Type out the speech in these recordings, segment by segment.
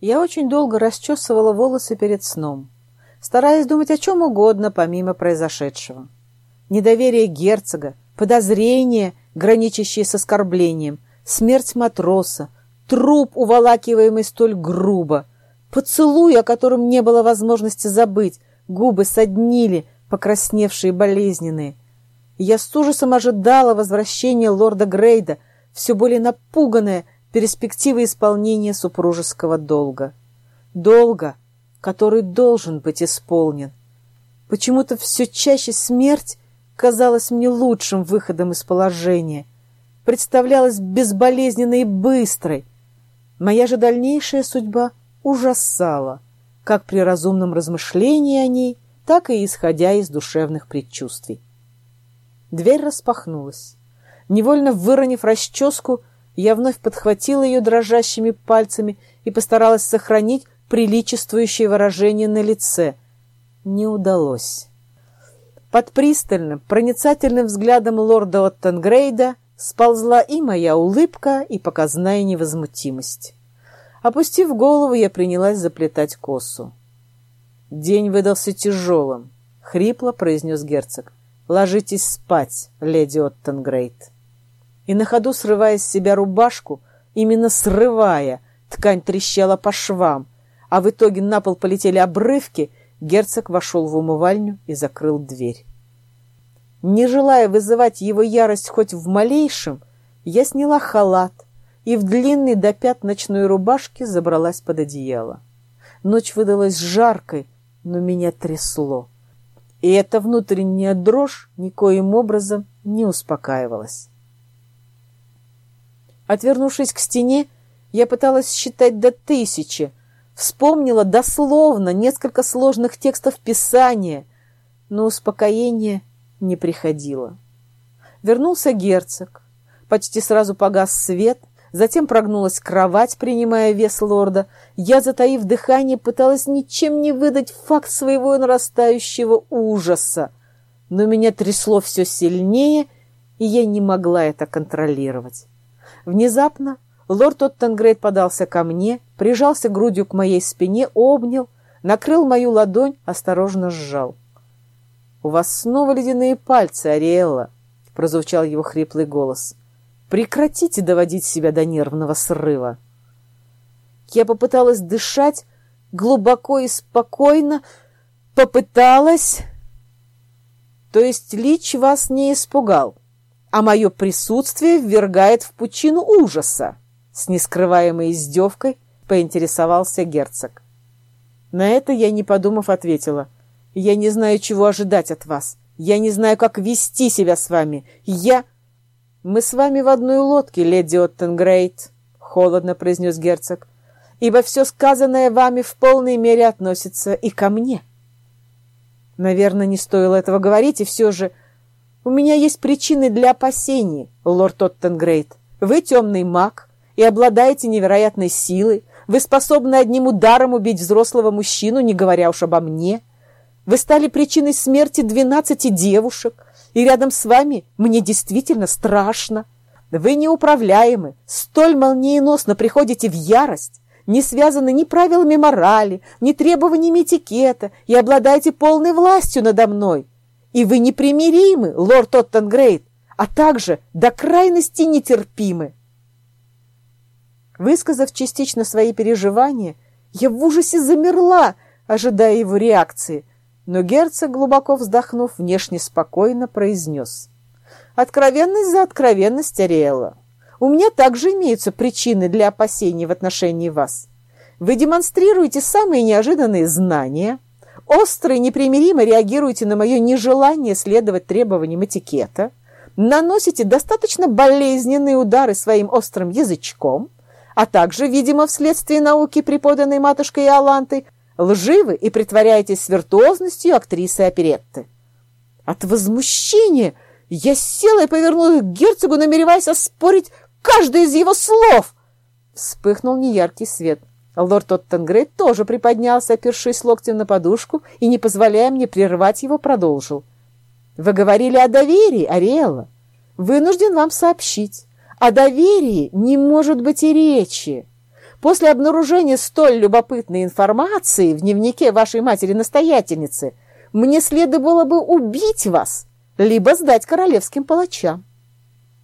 Я очень долго расчесывала волосы перед сном, стараясь думать о чем угодно, помимо произошедшего. Недоверие герцога, подозрения, граничащие с оскорблением, смерть матроса, труп, уволакиваемый столь грубо, поцелуй, о котором не было возможности забыть, губы соднили, покрасневшие болезненные. Я с ужасом ожидала возвращения лорда Грейда, все более напуганная, перспективы исполнения супружеского долга. Долга, который должен быть исполнен. Почему-то все чаще смерть казалась мне лучшим выходом из положения, представлялась безболезненной и быстрой. Моя же дальнейшая судьба ужасала, как при разумном размышлении о ней, так и исходя из душевных предчувствий. Дверь распахнулась. Невольно выронив расческу, я вновь подхватила ее дрожащими пальцами и постаралась сохранить приличествующее выражение на лице. Не удалось. Под пристальным, проницательным взглядом лорда Оттенгрейда сползла и моя улыбка, и показная невозмутимость. Опустив голову, я принялась заплетать косу. «День выдался тяжелым», — хрипло произнес герцог. «Ложитесь спать, леди Оттенгрейд» и на ходу срывая с себя рубашку, именно срывая, ткань трещала по швам, а в итоге на пол полетели обрывки, герцог вошел в умывальню и закрыл дверь. Не желая вызывать его ярость хоть в малейшем, я сняла халат и в длинной до пят ночной рубашке забралась под одеяло. Ночь выдалась жаркой, но меня трясло. И эта внутренняя дрожь никоим образом не успокаивалась. Отвернувшись к стене, я пыталась считать до тысячи, вспомнила дословно несколько сложных текстов Писания, но успокоение не приходило. Вернулся герцог. Почти сразу погас свет, затем прогнулась кровать, принимая вес лорда. Я, затаив дыхание, пыталась ничем не выдать факт своего нарастающего ужаса, но меня трясло все сильнее, и я не могла это контролировать. Внезапно лорд Оттенгрейд подался ко мне, прижался грудью к моей спине, обнял, накрыл мою ладонь, осторожно сжал. «У вас снова ледяные пальцы, Ариэлла!» — прозвучал его хриплый голос. «Прекратите доводить себя до нервного срыва!» Я попыталась дышать глубоко и спокойно, попыталась... То есть Лич вас не испугал? А мое присутствие ввергает в пучину ужаса. С нескрываемой издевкой поинтересовался герцог. На это я, не подумав, ответила. «Я не знаю, чего ожидать от вас. Я не знаю, как вести себя с вами. Я...» «Мы с вами в одной лодке, леди Оттенгрейд», — холодно произнес герцог, «ибо все сказанное вами в полной мере относится и ко мне». Наверное, не стоило этого говорить, и все же у меня есть причины для опасений, лорд Оттенгрейд. Вы темный маг и обладаете невероятной силой. Вы способны одним ударом убить взрослого мужчину, не говоря уж обо мне. Вы стали причиной смерти двенадцати девушек, и рядом с вами мне действительно страшно. Вы неуправляемы, столь молниеносно приходите в ярость, не связаны ни правилами морали, ни требованиями этикета и обладаете полной властью надо мной. И вы непримиримы, лорд Оттенгрейд, а также до крайности нетерпимы. Высказав частично свои переживания, я в ужасе замерла, ожидая его реакции, но герцог, глубоко вздохнув, внешне спокойно произнес. «Откровенность за откровенность, Ариэлла. У меня также имеются причины для опасений в отношении вас. Вы демонстрируете самые неожиданные знания» остро и непримиримо реагируете на мое нежелание следовать требованиям этикета, наносите достаточно болезненные удары своим острым язычком, а также, видимо, вследствие науки, преподанной матушкой Иолантой, лживы и притворяетесь с виртуозностью актрисы оперетты. От возмущения я села и повернулась к герцогу, намереваясь оспорить каждое из его слов. Вспыхнул неяркий свет. Лорд Оттенгрейд тоже приподнялся, опершись локтем на подушку, и, не позволяя мне прервать его, продолжил. «Вы говорили о доверии, Ариэлла. Вынужден вам сообщить. О доверии не может быть и речи. После обнаружения столь любопытной информации в дневнике вашей матери-настоятельницы мне следовало бы убить вас, либо сдать королевским палачам.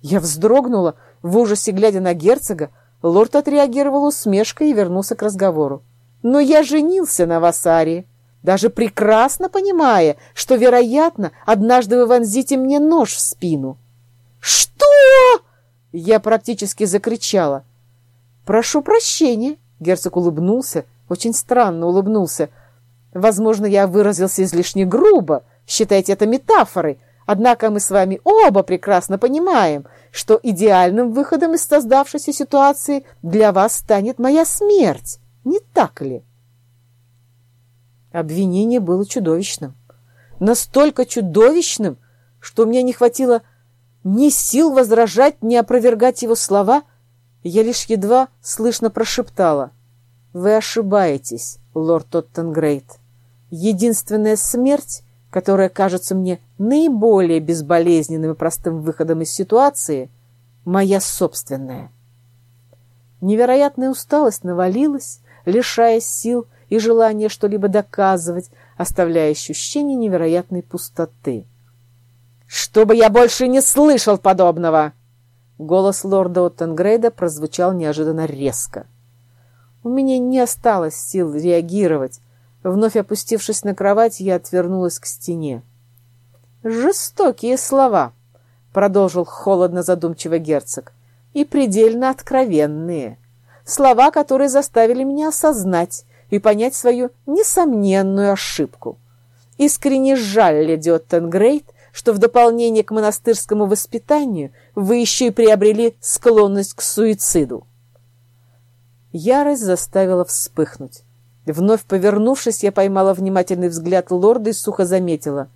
Я вздрогнула, в ужасе глядя на герцога. Лорд отреагировал усмешкой и вернулся к разговору. «Но я женился на вас, Ари, даже прекрасно понимая, что, вероятно, однажды вы вонзите мне нож в спину». «Что?» Я практически закричала. «Прошу прощения», — герцог улыбнулся, очень странно улыбнулся. «Возможно, я выразился излишне грубо, считайте это метафорой, однако мы с вами оба прекрасно понимаем, что идеальным выходом из создавшейся ситуации для вас станет моя смерть, не так ли?» Обвинение было чудовищным. Настолько чудовищным, что меня не хватило ни сил возражать, ни опровергать его слова — я лишь едва слышно прошептала. «Вы ошибаетесь, лорд Тоттенгрейд. Единственная смерть, которая кажется мне наиболее безболезненным и простым выходом из ситуации, моя собственная». Невероятная усталость навалилась, лишая сил и желания что-либо доказывать, оставляя ощущение невероятной пустоты. «Чтобы я больше не слышал подобного!» Голос лорда Оттенгрейда прозвучал неожиданно резко. У меня не осталось сил реагировать. Вновь опустившись на кровать, я отвернулась к стене. «Жестокие слова», — продолжил холодно задумчиво герцог, — «и предельно откровенные. Слова, которые заставили меня осознать и понять свою несомненную ошибку. Искренне жаль, леди Оттенгрейд, что в дополнение к монастырскому воспитанию вы еще и приобрели склонность к суициду. Ярость заставила вспыхнуть. Вновь повернувшись, я поймала внимательный взгляд лорда и сухо заметила.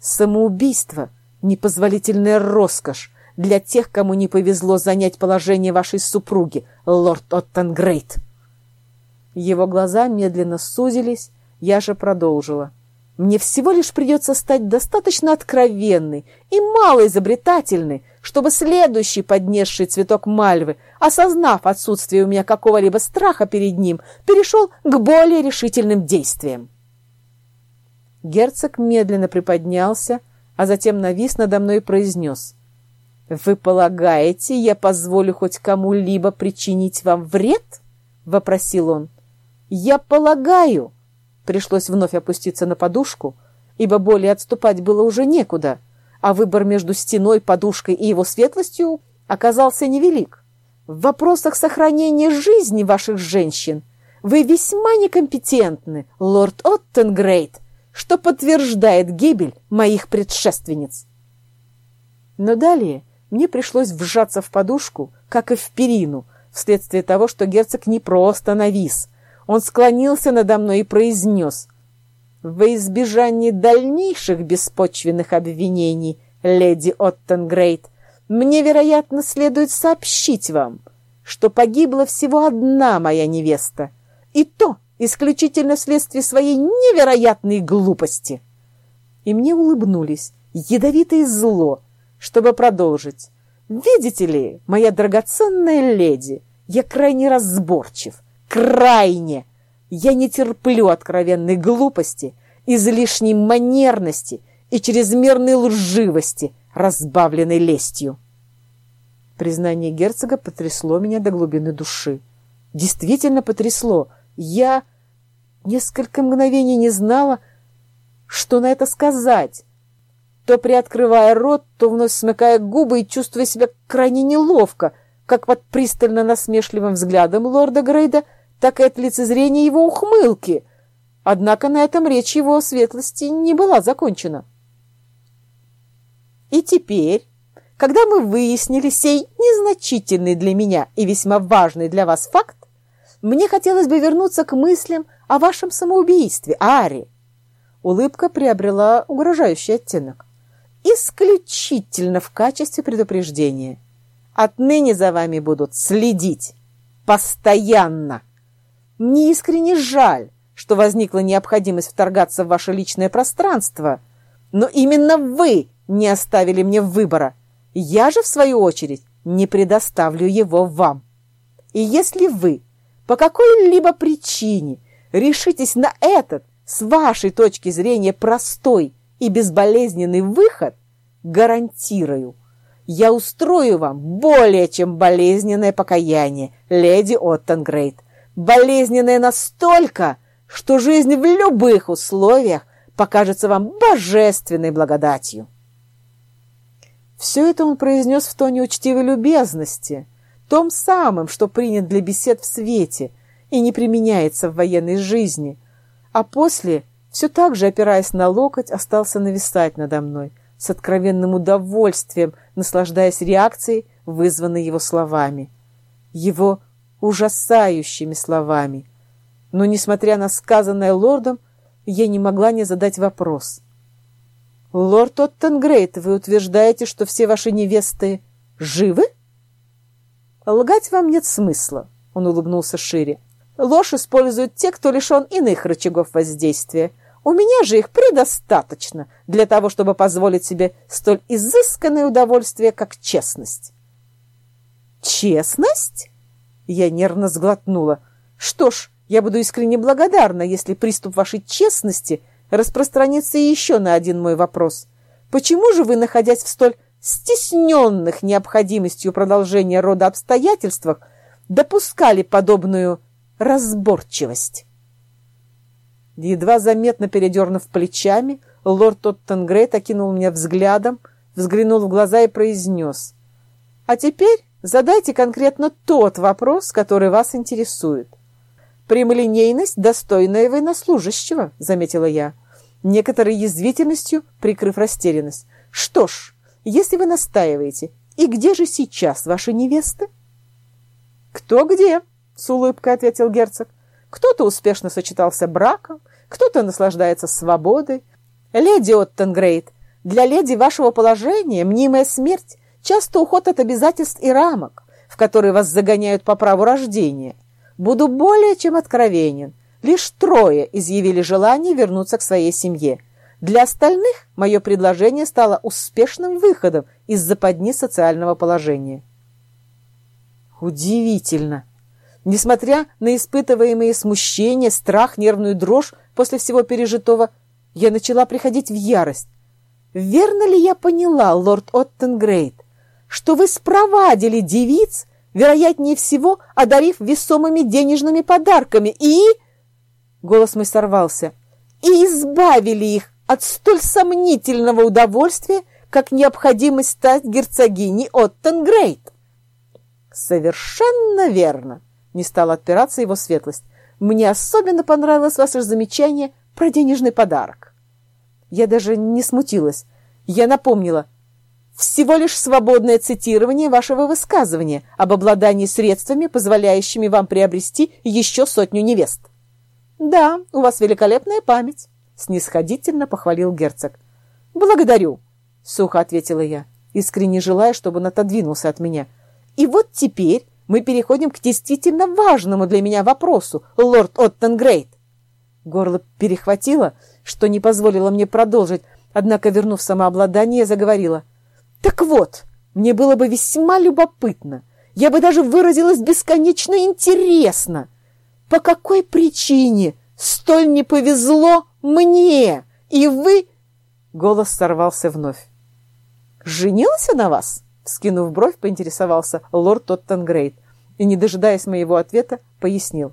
«Самоубийство — непозволительная роскошь для тех, кому не повезло занять положение вашей супруги, лорд Оттенгрейд». Его глаза медленно сузились, я же продолжила. Мне всего лишь придется стать достаточно откровенной и малоизобретательной, чтобы следующий поднесший цветок мальвы, осознав отсутствие у меня какого-либо страха перед ним, перешел к более решительным действиям. Герцог медленно приподнялся, а затем навис надо мной и произнес. «Вы полагаете, я позволю хоть кому-либо причинить вам вред?» — вопросил он. «Я полагаю!» Пришлось вновь опуститься на подушку, ибо более отступать было уже некуда, а выбор между стеной, подушкой и его светлостью оказался невелик. В вопросах сохранения жизни ваших женщин вы весьма некомпетентны, лорд Оттенгрейд, что подтверждает гибель моих предшественниц. Но далее мне пришлось вжаться в подушку, как и в перину, вследствие того, что герцог не просто навис, он склонился надо мной и произнес «Во избежание дальнейших беспочвенных обвинений, леди Оттенгрейд, мне, вероятно, следует сообщить вам, что погибла всего одна моя невеста, и то исключительно вследствие своей невероятной глупости». И мне улыбнулись, ядовито и зло, чтобы продолжить. «Видите ли, моя драгоценная леди, я крайне разборчив, крайне. Я не терплю откровенной глупости, излишней манерности и чрезмерной лживости, разбавленной лестью. Признание герцога потрясло меня до глубины души. Действительно потрясло. Я несколько мгновений не знала, что на это сказать. То приоткрывая рот, то вновь смыкая губы и чувствуя себя крайне неловко, как под пристально насмешливым взглядом лорда Грейда — так и от лицезрения его ухмылки. Однако на этом речь его светлости не была закончена. И теперь, когда мы выяснили сей незначительный для меня и весьма важный для вас факт, мне хотелось бы вернуться к мыслям о вашем самоубийстве, Ари. Улыбка приобрела угрожающий оттенок. Исключительно в качестве предупреждения. Отныне за вами будут следить. Постоянно. Мне искренне жаль, что возникла необходимость вторгаться в ваше личное пространство, но именно вы не оставили мне выбора. Я же, в свою очередь, не предоставлю его вам. И если вы по какой-либо причине решитесь на этот, с вашей точки зрения, простой и безболезненный выход, гарантирую, я устрою вам более чем болезненное покаяние, леди Оттенгрейд. Болезненное настолько, что жизнь в любых условиях покажется вам божественной благодатью. Все это он произнес в тоне учтивой любезности, том самым, что принят для бесед в свете и не применяется в военной жизни, а после, все так же опираясь на локоть, остался нависать надо мной, с откровенным удовольствием, наслаждаясь реакцией, вызванной его словами. Его ужасающими словами. Но, несмотря на сказанное лордом, я не могла не задать вопрос. «Лорд Оттенгрейт, вы утверждаете, что все ваши невесты живы?» «Лгать вам нет смысла», — он улыбнулся шире. «Ложь используют те, кто лишен иных рычагов воздействия. У меня же их предостаточно для того, чтобы позволить себе столь изысканное удовольствие, как честность». «Честность?» Я нервно сглотнула. «Что ж, я буду искренне благодарна, если приступ вашей честности распространится еще на один мой вопрос. Почему же вы, находясь в столь стесненных необходимостью продолжения рода обстоятельствах, допускали подобную разборчивость?» Едва заметно передернув плечами, лорд Тоттенгрейт окинул меня взглядом, взглянул в глаза и произнес. «А теперь задайте конкретно тот вопрос, который вас интересует. «Прямолинейность, достойная военнослужащего», — заметила я, некоторой язвительностью прикрыв растерянность. «Что ж, если вы настаиваете, и где же сейчас ваша невеста?» «Кто где?» — с улыбкой ответил герцог. «Кто-то успешно сочетался браком, кто-то наслаждается свободой. Леди Оттенгрейд, для леди вашего положения мнимая смерть — часто уход от обязательств и рамок, в которые вас загоняют по праву рождения. Буду более чем откровенен. Лишь трое изъявили желание вернуться к своей семье. Для остальных мое предложение стало успешным выходом из западни социального положения. Удивительно! Несмотря на испытываемые смущение, страх, нервную дрожь после всего пережитого, я начала приходить в ярость. Верно ли я поняла, лорд Оттенгрейд, что вы спровадили девиц, вероятнее всего, одарив весомыми денежными подарками, и... Голос мой сорвался. И избавили их от столь сомнительного удовольствия, как необходимость стать герцогиней Оттенгрейд. Совершенно верно, не стала отпираться его светлость. Мне особенно понравилось ваше замечание про денежный подарок. Я даже не смутилась. Я напомнила – всего лишь свободное цитирование вашего высказывания об обладании средствами, позволяющими вам приобрести еще сотню невест. Да, у вас великолепная память, снисходительно похвалил герцог. Благодарю, сухо ответила я, искренне желая, чтобы он отодвинулся от меня. И вот теперь мы переходим к действительно важному для меня вопросу, лорд Оттенгрейд. Горло перехватило, что не позволило мне продолжить, однако, вернув самообладание, заговорила — так вот, мне было бы весьма любопытно, я бы даже выразилась бесконечно интересно. По какой причине столь не повезло мне, и вы...» Голос сорвался вновь. «Женился на вас?» Скинув бровь, поинтересовался лорд Тоттенгрейд и, не дожидаясь моего ответа, пояснил.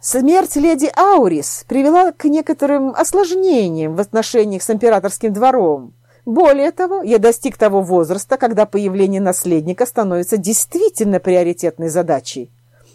Смерть леди Аурис привела к некоторым осложнениям в отношениях с императорским двором. Более того, я достиг того возраста, когда появление наследника становится действительно приоритетной задачей.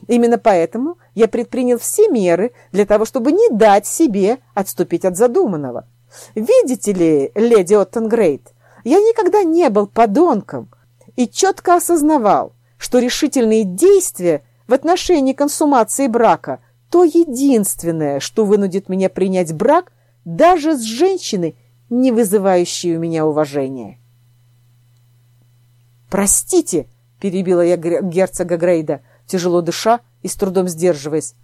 Именно поэтому я предпринял все меры для того, чтобы не дать себе отступить от задуманного. Видите ли, леди Оттенгрейд, я никогда не был подонком и четко осознавал, что решительные действия в отношении консумации брака – то единственное, что вынудит меня принять брак даже с женщиной, не вызывающие у меня уважения. «Простите!» — перебила я герцога Грейда, тяжело дыша и с трудом сдерживаясь.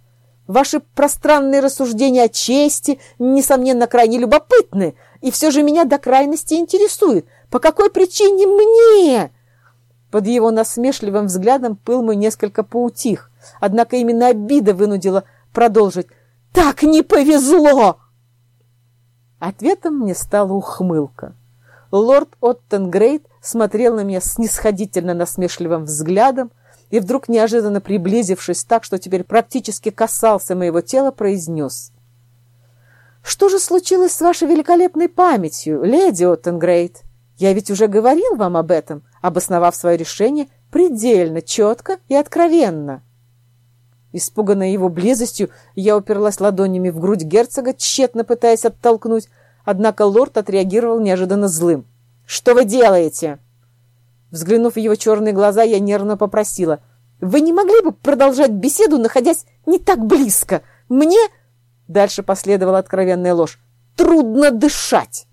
«Ваши пространные рассуждения о чести, несомненно, крайне любопытны, и все же меня до крайности интересует, по какой причине мне...» Под его насмешливым взглядом пыл мой несколько поутих, однако именно обида вынудила продолжить. «Так не повезло!» Ответом мне стала ухмылка. Лорд Оттенгрейд смотрел на меня снисходительно насмешливым взглядом и вдруг, неожиданно приблизившись так, что теперь практически касался моего тела, произнес. «Что же случилось с вашей великолепной памятью, леди Оттенгрейд? Я ведь уже говорил вам об этом, обосновав свое решение предельно четко и откровенно». Испуганная его близостью, я уперлась ладонями в грудь герцога, тщетно пытаясь оттолкнуть, однако лорд отреагировал неожиданно злым. «Что вы делаете?» Взглянув в его черные глаза, я нервно попросила. «Вы не могли бы продолжать беседу, находясь не так близко? Мне...» Дальше последовала откровенная ложь. «Трудно дышать!»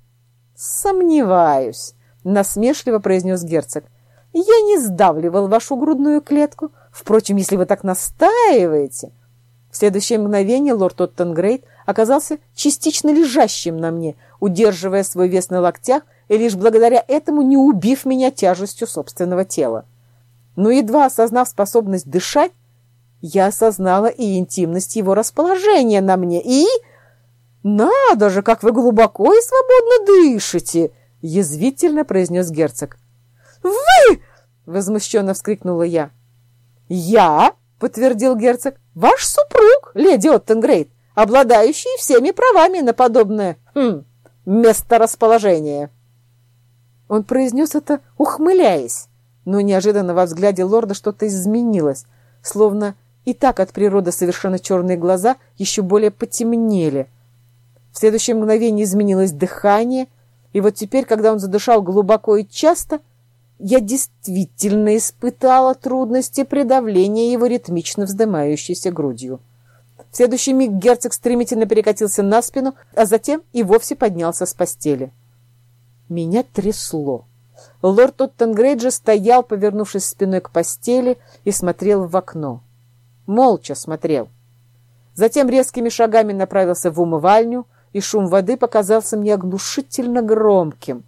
«Сомневаюсь», — насмешливо произнес герцог. «Я не сдавливал вашу грудную клетку. Впрочем, если вы так настаиваете...» В следующее мгновение лорд Оттенгрейд оказался частично лежащим на мне, удерживая свой вес на локтях и лишь благодаря этому не убив меня тяжестью собственного тела. Но едва осознав способность дышать, я осознала и интимность его расположения на мне, и... «Надо же, как вы глубоко и свободно дышите!» — язвительно произнес герцог. «Вы!» — возмущенно вскрикнула я. «Я?» — подтвердил герцог. «Ваш супруг, леди Оттенгрейд, обладающий всеми правами на подобное хм, месторасположение». Он произнес это, ухмыляясь, но неожиданно во взгляде лорда что-то изменилось, словно и так от природы совершенно черные глаза еще более потемнели. В следующее мгновение изменилось дыхание, и вот теперь, когда он задышал глубоко и часто, я действительно испытала трудности при давлении его ритмично вздымающейся грудью. В следующий миг герцог стремительно перекатился на спину, а затем и вовсе поднялся с постели. Меня трясло. Лорд Оттенгрейджи стоял, повернувшись спиной к постели, и смотрел в окно. Молча смотрел. Затем резкими шагами направился в умывальню, и шум воды показался мне оглушительно громким.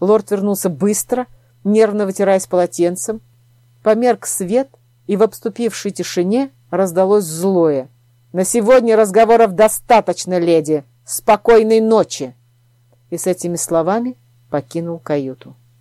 Лорд вернулся быстро, нервно вытираясь полотенцем. Померк свет, и в обступившей тишине раздалось злое. «На сегодня разговоров достаточно, леди! Спокойной ночи!» И с этими словами покинул каюту.